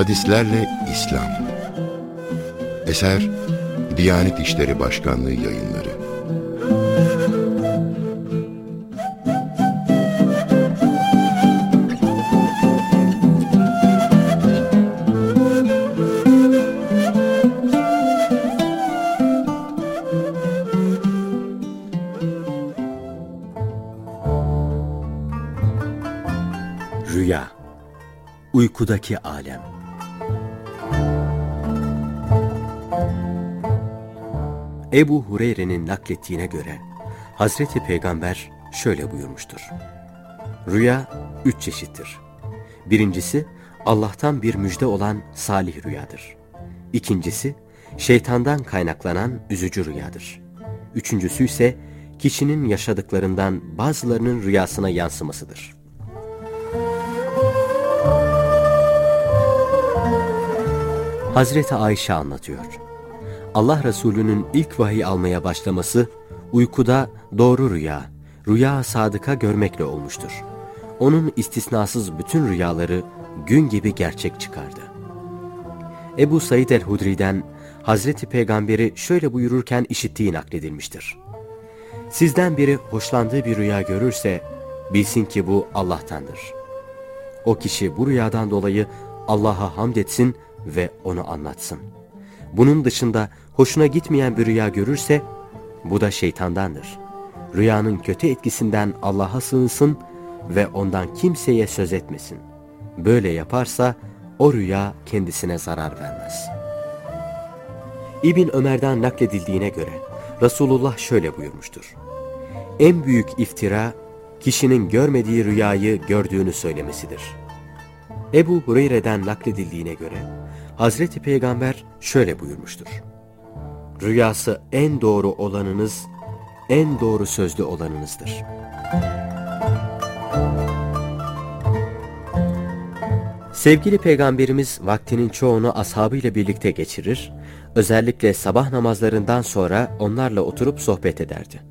Hadislerle İslam. Eser Diyanet İşleri Başkanlığı yayınları. Rüya. Uykudaki Alem Ebu Hureyre'nin naklettiğine göre Hazreti Peygamber şöyle buyurmuştur. Rüya üç çeşittir. Birincisi Allah'tan bir müjde olan salih rüyadır. İkincisi şeytandan kaynaklanan üzücü rüyadır. Üçüncüsü ise kişinin yaşadıklarından bazılarının rüyasına yansımasıdır. Hazreti Ayşe anlatıyor. Allah Resulü'nün ilk vahiy almaya başlaması uykuda doğru rüya, rüya sadıka görmekle olmuştur. Onun istisnasız bütün rüyaları gün gibi gerçek çıkardı. Ebu Said el-Hudri'den Hazreti Peygamberi şöyle buyururken işittiği nakledilmiştir. Sizden biri hoşlandığı bir rüya görürse bilsin ki bu Allah'tandır. O kişi bu rüyadan dolayı Allah'a hamd etsin ve onu anlatsın. Bunun dışında hoşuna gitmeyen bir rüya görürse bu da şeytandandır. Rüyanın kötü etkisinden Allah'a sığınsın ve ondan kimseye söz etmesin. Böyle yaparsa o rüya kendisine zarar vermez. İbn Ömer'den nakledildiğine göre Resulullah şöyle buyurmuştur. En büyük iftira kişinin görmediği rüyayı gördüğünü söylemesidir. Ebu Hureyre'den nakledildiğine göre Hazreti Peygamber şöyle buyurmuştur. Rüyası en doğru olanınız, en doğru sözlü olanınızdır. Sevgili Peygamberimiz vaktinin çoğunu ashabıyla birlikte geçirir, özellikle sabah namazlarından sonra onlarla oturup sohbet ederdi.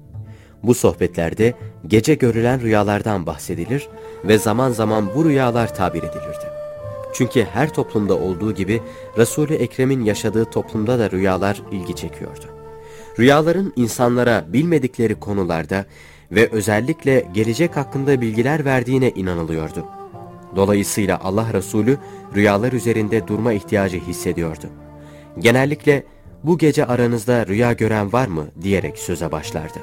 Bu sohbetlerde gece görülen rüyalardan bahsedilir ve zaman zaman bu rüyalar tabir edilirdi. Çünkü her toplumda olduğu gibi Resul-i Ekrem'in yaşadığı toplumda da rüyalar ilgi çekiyordu. Rüyaların insanlara bilmedikleri konularda ve özellikle gelecek hakkında bilgiler verdiğine inanılıyordu. Dolayısıyla Allah Resulü rüyalar üzerinde durma ihtiyacı hissediyordu. Genellikle bu gece aranızda rüya gören var mı diyerek söze başlardı.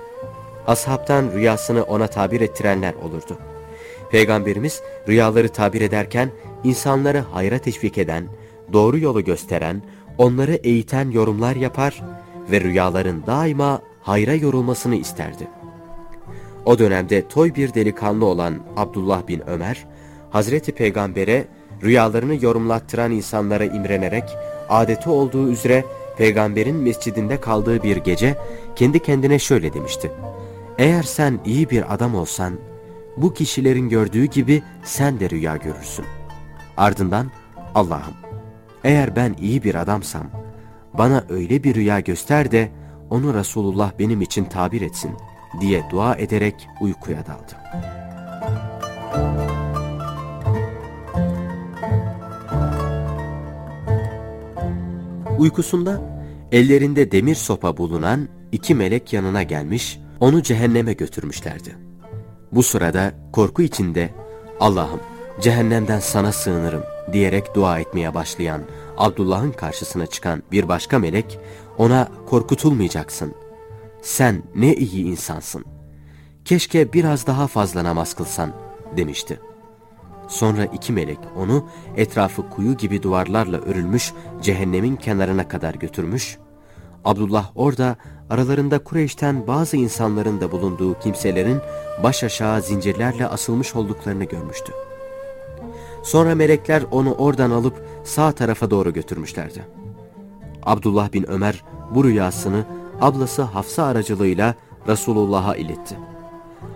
Ashabtan rüyasını ona tabir ettirenler olurdu. Peygamberimiz rüyaları tabir ederken insanları hayra teşvik eden, doğru yolu gösteren, onları eğiten yorumlar yapar ve rüyaların daima hayra yorulmasını isterdi. O dönemde toy bir delikanlı olan Abdullah bin Ömer, Hazreti Peygamber'e rüyalarını yorumlattıran insanlara imrenerek adeti olduğu üzere Peygamber'in mescidinde kaldığı bir gece kendi kendine şöyle demişti. Eğer sen iyi bir adam olsan, bu kişilerin gördüğü gibi sen de rüya görürsün. Ardından Allah'ım eğer ben iyi bir adamsam bana öyle bir rüya göster de onu Resulullah benim için tabir etsin diye dua ederek uykuya daldı. Uykusunda ellerinde demir sopa bulunan iki melek yanına gelmiş, onu cehenneme götürmüşlerdi. Bu sırada korku içinde Allah'ım cehennemden sana sığınırım diyerek dua etmeye başlayan Abdullah'ın karşısına çıkan bir başka melek ona korkutulmayacaksın. Sen ne iyi insansın. Keşke biraz daha fazla namaz kılsan demişti. Sonra iki melek onu etrafı kuyu gibi duvarlarla örülmüş cehennemin kenarına kadar götürmüş. Abdullah orada aralarında Kureyş'ten bazı insanların da bulunduğu kimselerin baş aşağı zincirlerle asılmış olduklarını görmüştü. Sonra melekler onu oradan alıp sağ tarafa doğru götürmüşlerdi. Abdullah bin Ömer bu rüyasını ablası Hafsa aracılığıyla Resulullah'a iletti.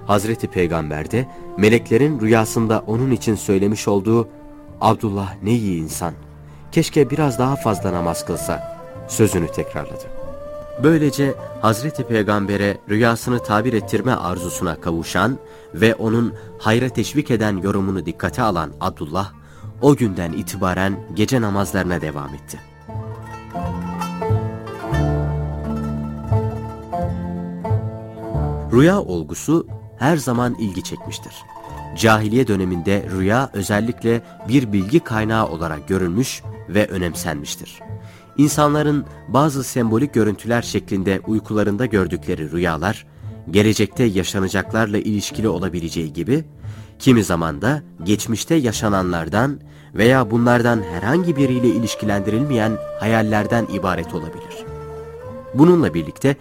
Hazreti Peygamber de meleklerin rüyasında onun için söylemiş olduğu Abdullah ne iyi insan, keşke biraz daha fazla namaz kılsa sözünü tekrarladı. Böylece Hazreti Peygamber'e rüyasını tabir ettirme arzusuna kavuşan ve onun hayra teşvik eden yorumunu dikkate alan Abdullah, o günden itibaren gece namazlarına devam etti. Rüya olgusu her zaman ilgi çekmiştir. Cahiliye döneminde rüya özellikle bir bilgi kaynağı olarak görülmüş ve önemsenmiştir. İnsanların bazı sembolik görüntüler şeklinde uykularında gördükleri rüyalar, gelecekte yaşanacaklarla ilişkili olabileceği gibi, kimi zaman da geçmişte yaşananlardan veya bunlardan herhangi biriyle ilişkilendirilmeyen hayallerden ibaret olabilir. Bununla birlikte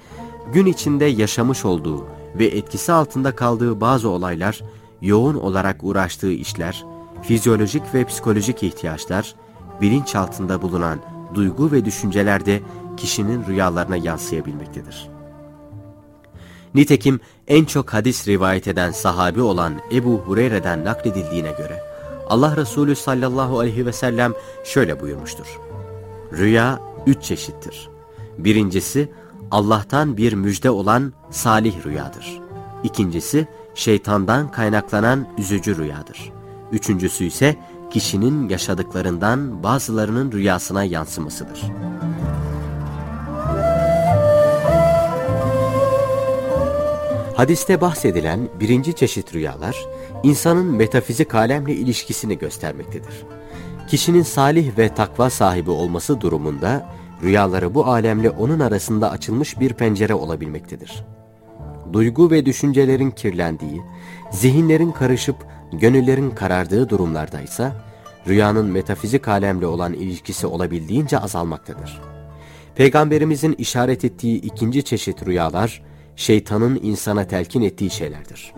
gün içinde yaşamış olduğu ve etkisi altında kaldığı bazı olaylar, yoğun olarak uğraştığı işler, fizyolojik ve psikolojik ihtiyaçlar, bilinç altında bulunan duygu ve düşünceler de kişinin rüyalarına yansıyabilmektedir. Nitekim en çok hadis rivayet eden sahabi olan Ebu Hureyre'den nakledildiğine göre Allah Resulü sallallahu aleyhi ve sellem şöyle buyurmuştur. Rüya üç çeşittir. Birincisi Allah'tan bir müjde olan salih rüyadır. İkincisi şeytandan kaynaklanan üzücü rüyadır. Üçüncüsü ise kişinin yaşadıklarından bazılarının rüyasına yansımasıdır. Hadiste bahsedilen birinci çeşit rüyalar, insanın metafizik alemle ilişkisini göstermektedir. Kişinin salih ve takva sahibi olması durumunda, rüyaları bu alemle onun arasında açılmış bir pencere olabilmektedir. Duygu ve düşüncelerin kirlendiği, zihinlerin karışıp gönüllerin karardığı durumlardaysa, rüyanın metafizik alemle olan ilişkisi olabildiğince azalmaktadır. Peygamberimizin işaret ettiği ikinci çeşit rüyalar, şeytanın insana telkin ettiği şeylerdir.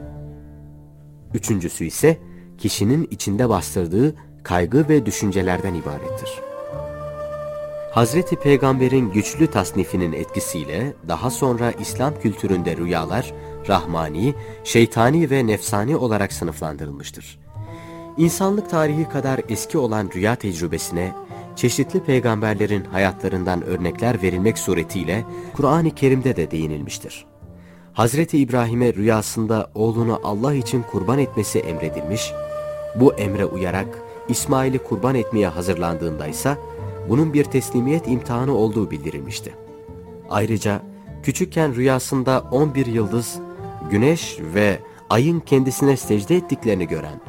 Üçüncüsü ise kişinin içinde bastırdığı kaygı ve düşüncelerden ibarettir. Hazreti Peygamber'in güçlü tasnifinin etkisiyle daha sonra İslam kültüründe rüyalar rahmani, şeytani ve nefsani olarak sınıflandırılmıştır. İnsanlık tarihi kadar eski olan rüya tecrübesine çeşitli peygamberlerin hayatlarından örnekler verilmek suretiyle Kur'an-ı Kerim'de de değinilmiştir. Hazreti İbrahim'e rüyasında oğlunu Allah için kurban etmesi emredilmiş, bu emre uyarak İsmail'i kurban etmeye hazırlandığında ise bunun bir teslimiyet imtihanı olduğu bildirilmişti. Ayrıca küçükken rüyasında 11 yıldız, güneş ve ayın kendisine secde ettiklerini gören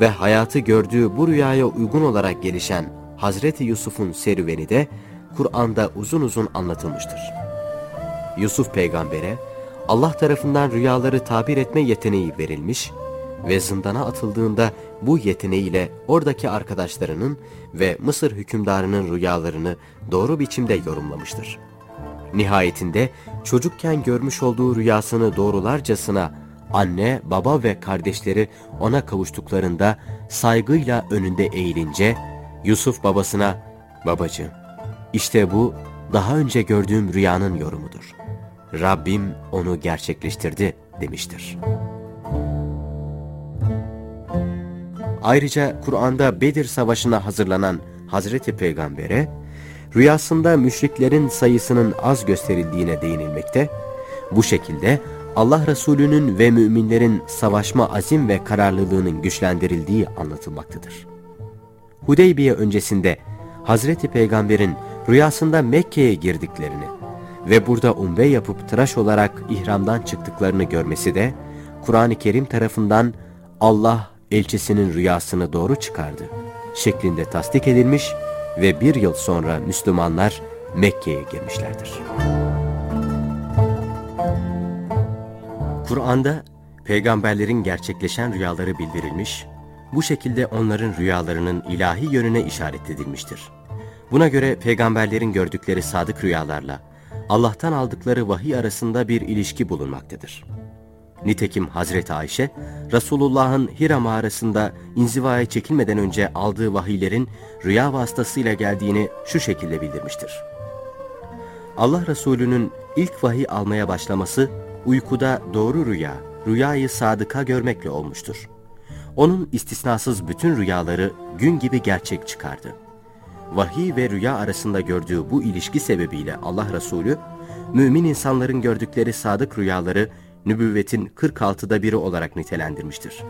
ve hayatı gördüğü bu rüyaya uygun olarak gelişen Hazreti Yusuf'un serüveni de Kur'an'da uzun uzun anlatılmıştır. Yusuf peygambere Allah tarafından rüyaları tabir etme yeteneği verilmiş ve zindana atıldığında bu yeteneğiyle oradaki arkadaşlarının ve Mısır hükümdarının rüyalarını doğru biçimde yorumlamıştır. Nihayetinde çocukken görmüş olduğu rüyasını doğrularcasına anne, baba ve kardeşleri ona kavuştuklarında saygıyla önünde eğilince Yusuf babasına babacığım işte bu daha önce gördüğüm rüyanın yorumudur. Rabbim onu gerçekleştirdi demiştir. Ayrıca Kur'an'da Bedir Savaşı'na hazırlanan Hazreti Peygamber'e rüyasında müşriklerin sayısının az gösterildiğine değinilmekte, bu şekilde Allah Resulü'nün ve müminlerin savaşma azim ve kararlılığının güçlendirildiği anlatılmaktadır. Hudeybiye öncesinde Hazreti Peygamber'in rüyasında Mekke'ye girdiklerini ve burada umre yapıp tıraş olarak ihramdan çıktıklarını görmesi de Kur'an-ı Kerim tarafından Allah elçisinin rüyasını doğru çıkardı şeklinde tasdik edilmiş ve bir yıl sonra Müslümanlar Mekke'ye girmişlerdir. Kur'an'da peygamberlerin gerçekleşen rüyaları bildirilmiş, bu şekilde onların rüyalarının ilahi yönüne işaret edilmiştir. Buna göre peygamberlerin gördükleri sadık rüyalarla Allah'tan aldıkları vahiy arasında bir ilişki bulunmaktadır. Nitekim Hazreti Ayşe, Resulullah'ın Hira mağarasında inzivaya çekilmeden önce aldığı vahiylerin rüya vasıtasıyla geldiğini şu şekilde bildirmiştir. Allah Resulü'nün ilk vahiy almaya başlaması, uykuda doğru rüya, rüyayı sadıka görmekle olmuştur. Onun istisnasız bütün rüyaları gün gibi gerçek çıkardı. Vahiy ve rüya arasında gördüğü bu ilişki sebebiyle Allah Resulü, mümin insanların gördükleri sadık rüyaları nübüvvetin 46'da biri olarak nitelendirmiştir.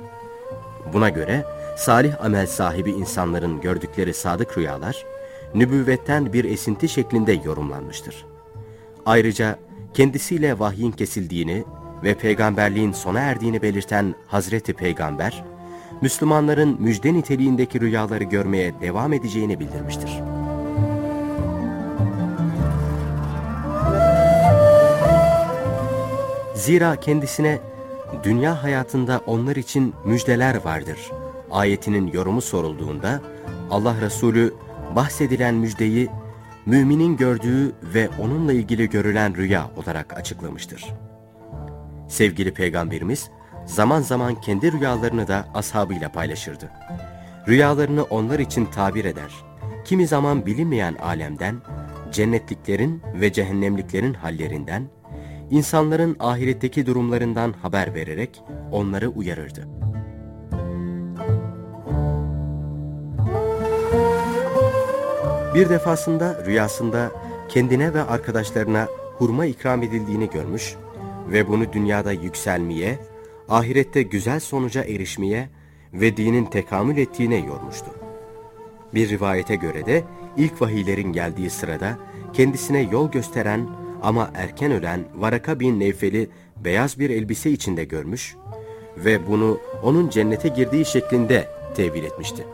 Buna göre salih amel sahibi insanların gördükleri sadık rüyalar, nübüvvetten bir esinti şeklinde yorumlanmıştır. Ayrıca kendisiyle vahyin kesildiğini ve peygamberliğin sona erdiğini belirten Hazreti Peygamber, Müslümanların müjde niteliğindeki rüyaları görmeye devam edeceğini bildirmiştir. Zira kendisine dünya hayatında onlar için müjdeler vardır. Ayetinin yorumu sorulduğunda Allah Resulü bahsedilen müjdeyi müminin gördüğü ve onunla ilgili görülen rüya olarak açıklamıştır. Sevgili Peygamberimiz zaman zaman kendi rüyalarını da ashabıyla paylaşırdı. Rüyalarını onlar için tabir eder. Kimi zaman bilinmeyen alemden, cennetliklerin ve cehennemliklerin hallerinden, insanların ahiretteki durumlarından haber vererek onları uyarırdı. Bir defasında rüyasında kendine ve arkadaşlarına hurma ikram edildiğini görmüş ve bunu dünyada yükselmeye, ahirette güzel sonuca erişmeye ve dinin tekamül ettiğine yormuştu. Bir rivayete göre de ilk vahiylerin geldiği sırada kendisine yol gösteren ama erken ölen Varaka bin Nevfel'i beyaz bir elbise içinde görmüş ve bunu onun cennete girdiği şeklinde tevil etmişti.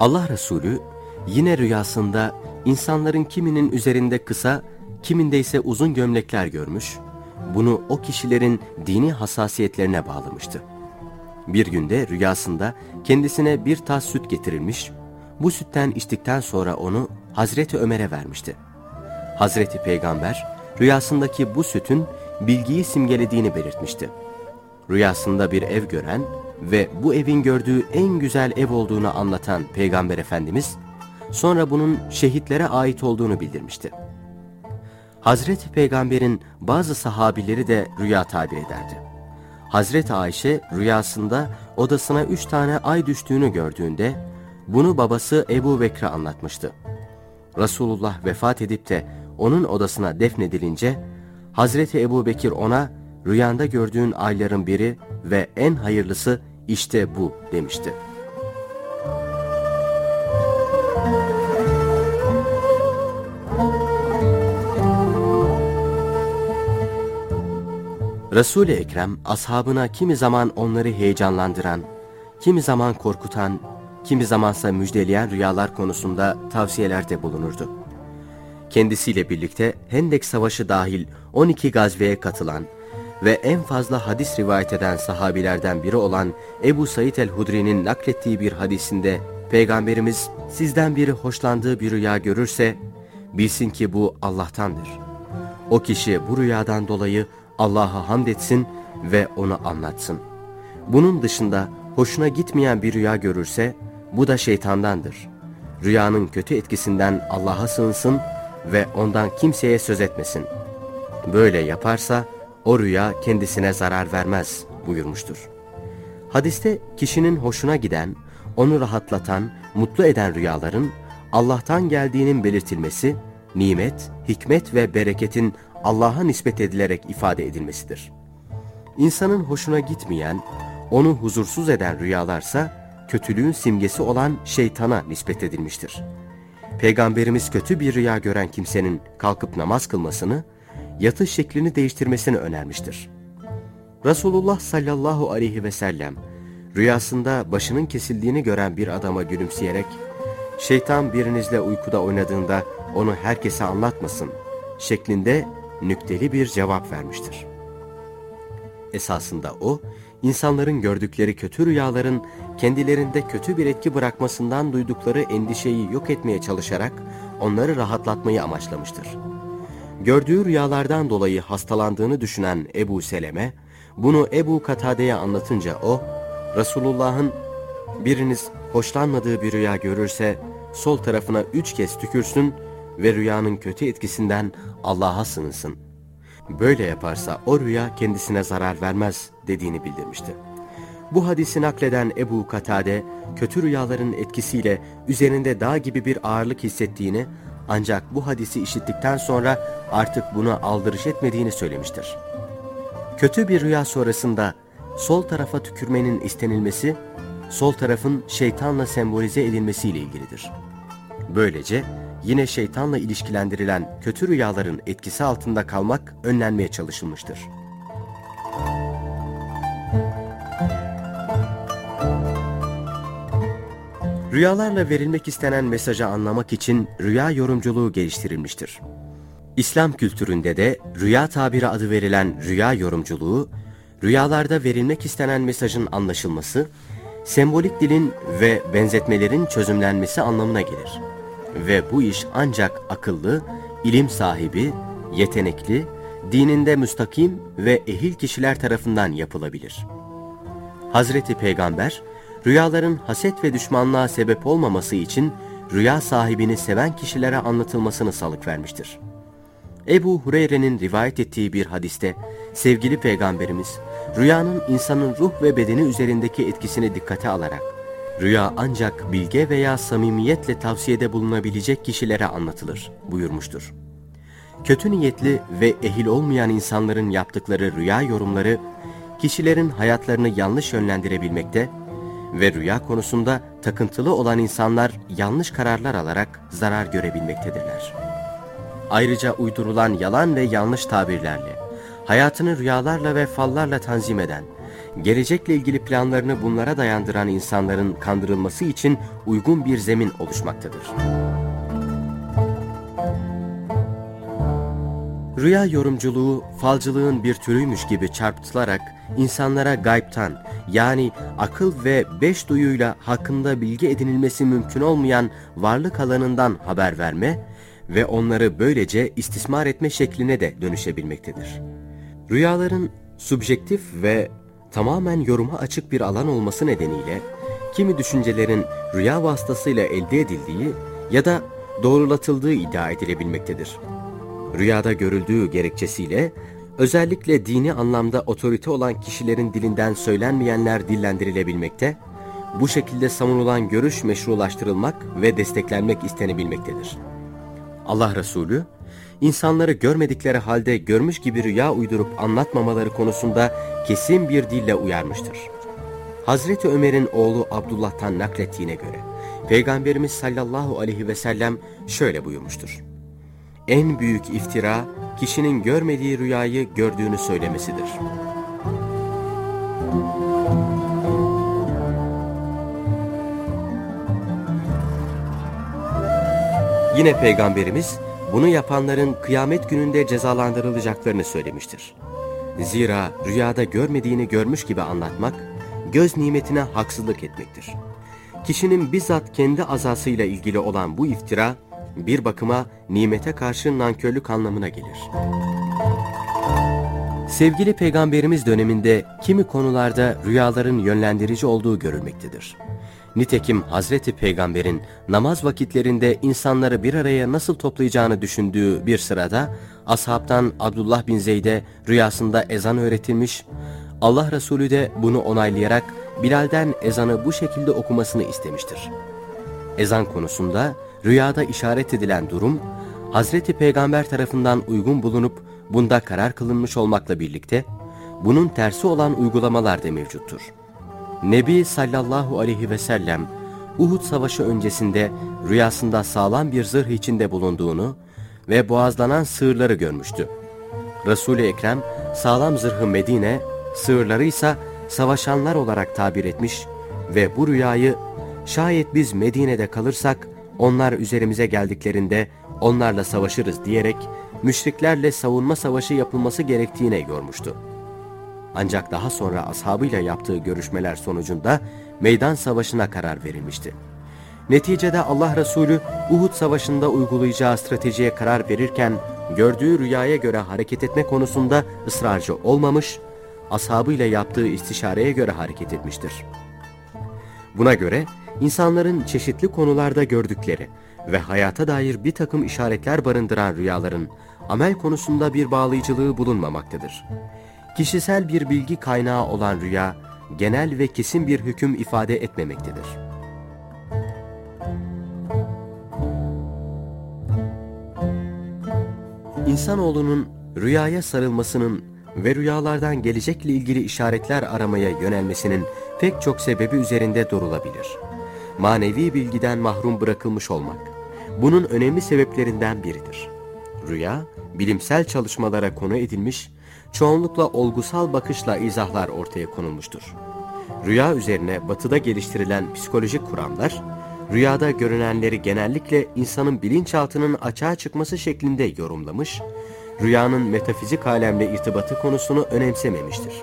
Allah Resulü yine rüyasında insanların kiminin üzerinde kısa, kiminde ise uzun gömlekler görmüş, bunu o kişilerin dini hassasiyetlerine bağlamıştı. Bir günde rüyasında kendisine bir tas süt getirilmiş, bu sütten içtikten sonra onu Hazreti Ömer'e vermişti. Hazreti Peygamber rüyasındaki bu sütün bilgiyi simgelediğini belirtmişti. Rüyasında bir ev gören ve bu evin gördüğü en güzel ev olduğunu anlatan Peygamber Efendimiz, sonra bunun şehitlere ait olduğunu bildirmişti. Hazreti Peygamber'in bazı sahabileri de rüya tabir ederdi. Hazreti Ayşe rüyasında odasına üç tane ay düştüğünü gördüğünde bunu babası Ebu Bekir'e anlatmıştı. Resulullah vefat edip de onun odasına defnedilince Hazreti Ebu Bekir ona rüyanda gördüğün ayların biri ve en hayırlısı işte bu demişti. Resul-i Ekrem ashabına kimi zaman onları heyecanlandıran, kimi zaman korkutan, kimi zamansa müjdeleyen rüyalar konusunda tavsiyelerde bulunurdu. Kendisiyle birlikte Hendek Savaşı dahil 12 gazveye katılan ve en fazla hadis rivayet eden sahabilerden biri olan Ebu Said el-Hudri'nin naklettiği bir hadisinde Peygamberimiz sizden biri hoşlandığı bir rüya görürse bilsin ki bu Allah'tandır. O kişi bu rüyadan dolayı Allah'a hamd etsin ve onu anlatsın. Bunun dışında hoşuna gitmeyen bir rüya görürse bu da şeytandandır. Rüyanın kötü etkisinden Allah'a sığınsın ve ondan kimseye söz etmesin. Böyle yaparsa o rüya kendisine zarar vermez buyurmuştur. Hadiste kişinin hoşuna giden, onu rahatlatan, mutlu eden rüyaların Allah'tan geldiğinin belirtilmesi, nimet, hikmet ve bereketin Allah'a nispet edilerek ifade edilmesidir. İnsanın hoşuna gitmeyen, onu huzursuz eden rüyalarsa kötülüğün simgesi olan şeytana nispet edilmiştir. Peygamberimiz kötü bir rüya gören kimsenin kalkıp namaz kılmasını, yatış şeklini değiştirmesini önermiştir. Resulullah sallallahu aleyhi ve sellem rüyasında başının kesildiğini gören bir adama gülümseyerek, şeytan birinizle uykuda oynadığında onu herkese anlatmasın şeklinde nükteli bir cevap vermiştir. Esasında o, insanların gördükleri kötü rüyaların kendilerinde kötü bir etki bırakmasından duydukları endişeyi yok etmeye çalışarak onları rahatlatmayı amaçlamıştır. Gördüğü rüyalardan dolayı hastalandığını düşünen Ebu Seleme, bunu Ebu Katade'ye anlatınca o, Resulullah'ın biriniz hoşlanmadığı bir rüya görürse sol tarafına üç kez tükürsün ve rüyanın kötü etkisinden Allah'a sığınsın. Böyle yaparsa o rüya kendisine zarar vermez dediğini bildirmişti. Bu hadisi nakleden Ebu Katade, kötü rüyaların etkisiyle üzerinde dağ gibi bir ağırlık hissettiğini, ancak bu hadisi işittikten sonra artık buna aldırış etmediğini söylemiştir. Kötü bir rüya sonrasında sol tarafa tükürmenin istenilmesi, sol tarafın şeytanla sembolize edilmesiyle ilgilidir. Böylece yine şeytanla ilişkilendirilen kötü rüyaların etkisi altında kalmak önlenmeye çalışılmıştır. Rüyalarla verilmek istenen mesajı anlamak için rüya yorumculuğu geliştirilmiştir. İslam kültüründe de rüya tabiri adı verilen rüya yorumculuğu, rüyalarda verilmek istenen mesajın anlaşılması, sembolik dilin ve benzetmelerin çözümlenmesi anlamına gelir. Ve bu iş ancak akıllı, ilim sahibi, yetenekli, dininde müstakim ve ehil kişiler tarafından yapılabilir. Hazreti Peygamber, rüyaların haset ve düşmanlığa sebep olmaması için rüya sahibini seven kişilere anlatılmasını salık vermiştir. Ebu Hureyre'nin rivayet ettiği bir hadiste sevgili peygamberimiz rüyanın insanın ruh ve bedeni üzerindeki etkisini dikkate alarak rüya ancak bilge veya samimiyetle tavsiyede bulunabilecek kişilere anlatılır buyurmuştur. Kötü niyetli ve ehil olmayan insanların yaptıkları rüya yorumları kişilerin hayatlarını yanlış yönlendirebilmekte ve rüya konusunda takıntılı olan insanlar yanlış kararlar alarak zarar görebilmektedirler. Ayrıca uydurulan yalan ve yanlış tabirlerle, hayatını rüyalarla ve fallarla tanzim eden, gelecekle ilgili planlarını bunlara dayandıran insanların kandırılması için uygun bir zemin oluşmaktadır. Rüya yorumculuğu, falcılığın bir türüymüş gibi çarpıtılarak insanlara gaybtan yani akıl ve beş duyuyla hakkında bilgi edinilmesi mümkün olmayan varlık alanından haber verme ve onları böylece istismar etme şekline de dönüşebilmektedir. Rüyaların subjektif ve tamamen yoruma açık bir alan olması nedeniyle kimi düşüncelerin rüya vasıtasıyla elde edildiği ya da doğrulatıldığı iddia edilebilmektedir. Rüyada görüldüğü gerekçesiyle özellikle dini anlamda otorite olan kişilerin dilinden söylenmeyenler dillendirilebilmekte, bu şekilde savunulan görüş meşrulaştırılmak ve desteklenmek istenebilmektedir. Allah Resulü, insanları görmedikleri halde görmüş gibi rüya uydurup anlatmamaları konusunda kesin bir dille uyarmıştır. Hazreti Ömer'in oğlu Abdullah'tan naklettiğine göre, Peygamberimiz sallallahu aleyhi ve sellem şöyle buyurmuştur. En büyük iftira, kişinin görmediği rüyayı gördüğünü söylemesidir. Yine Peygamberimiz bunu yapanların kıyamet gününde cezalandırılacaklarını söylemiştir. Zira rüyada görmediğini görmüş gibi anlatmak, göz nimetine haksızlık etmektir. Kişinin bizzat kendi azasıyla ilgili olan bu iftira, bir bakıma nimete karşı nankörlük anlamına gelir. Sevgili Peygamberimiz döneminde kimi konularda rüyaların yönlendirici olduğu görülmektedir. Nitekim Hazreti Peygamber'in namaz vakitlerinde insanları bir araya nasıl toplayacağını düşündüğü bir sırada ashabtan Abdullah bin Zeyd'e rüyasında ezan öğretilmiş, Allah Resulü de bunu onaylayarak Bilal'den ezanı bu şekilde okumasını istemiştir. Ezan konusunda rüyada işaret edilen durum, Hazreti Peygamber tarafından uygun bulunup bunda karar kılınmış olmakla birlikte, bunun tersi olan uygulamalar da mevcuttur. Nebi sallallahu aleyhi ve sellem, Uhud savaşı öncesinde rüyasında sağlam bir zırh içinde bulunduğunu ve boğazlanan sığırları görmüştü. Resul-i Ekrem sağlam zırhı Medine, sığırları ise savaşanlar olarak tabir etmiş ve bu rüyayı şayet biz Medine'de kalırsak onlar üzerimize geldiklerinde onlarla savaşırız diyerek müşriklerle savunma savaşı yapılması gerektiğine yormuştu. Ancak daha sonra ashabıyla yaptığı görüşmeler sonucunda meydan savaşına karar verilmişti. Neticede Allah Resulü Uhud Savaşı'nda uygulayacağı stratejiye karar verirken gördüğü rüyaya göre hareket etme konusunda ısrarcı olmamış, ashabıyla yaptığı istişareye göre hareket etmiştir. Buna göre insanların çeşitli konularda gördükleri ve hayata dair bir takım işaretler barındıran rüyaların amel konusunda bir bağlayıcılığı bulunmamaktadır. Kişisel bir bilgi kaynağı olan rüya, genel ve kesin bir hüküm ifade etmemektedir. İnsanoğlunun rüyaya sarılmasının ve rüyalardan gelecekle ilgili işaretler aramaya yönelmesinin pek çok sebebi üzerinde durulabilir. Manevi bilgiden mahrum bırakılmış olmak, bunun önemli sebeplerinden biridir. Rüya, bilimsel çalışmalara konu edilmiş, çoğunlukla olgusal bakışla izahlar ortaya konulmuştur. Rüya üzerine batıda geliştirilen psikolojik kuramlar, rüyada görünenleri genellikle insanın bilinçaltının açığa çıkması şeklinde yorumlamış, rüyanın metafizik alemle irtibatı konusunu önemsememiştir.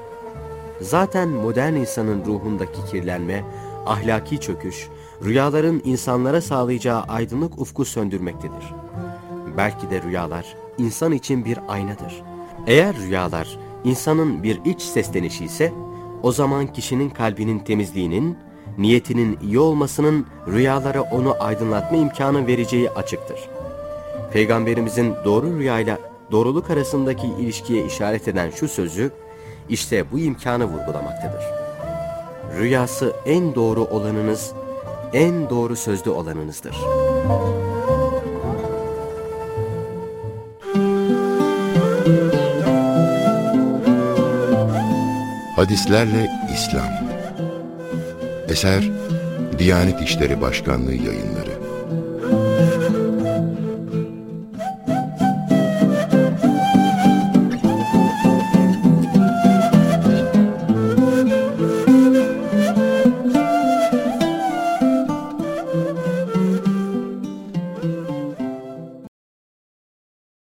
Zaten modern insanın ruhundaki kirlenme, ahlaki çöküş, rüyaların insanlara sağlayacağı aydınlık ufku söndürmektedir. Belki de rüyalar insan için bir aynadır. Eğer rüyalar insanın bir iç seslenişi ise, o zaman kişinin kalbinin temizliğinin, niyetinin iyi olmasının rüyalara onu aydınlatma imkanı vereceği açıktır. Peygamberimizin doğru rüyayla doğruluk arasındaki ilişkiye işaret eden şu sözü, işte bu imkanı vurgulamaktadır. Rüyası en doğru olanınız, en doğru sözlü olanınızdır. Hadislerle İslam Eser Diyanet İşleri Başkanlığı yayınları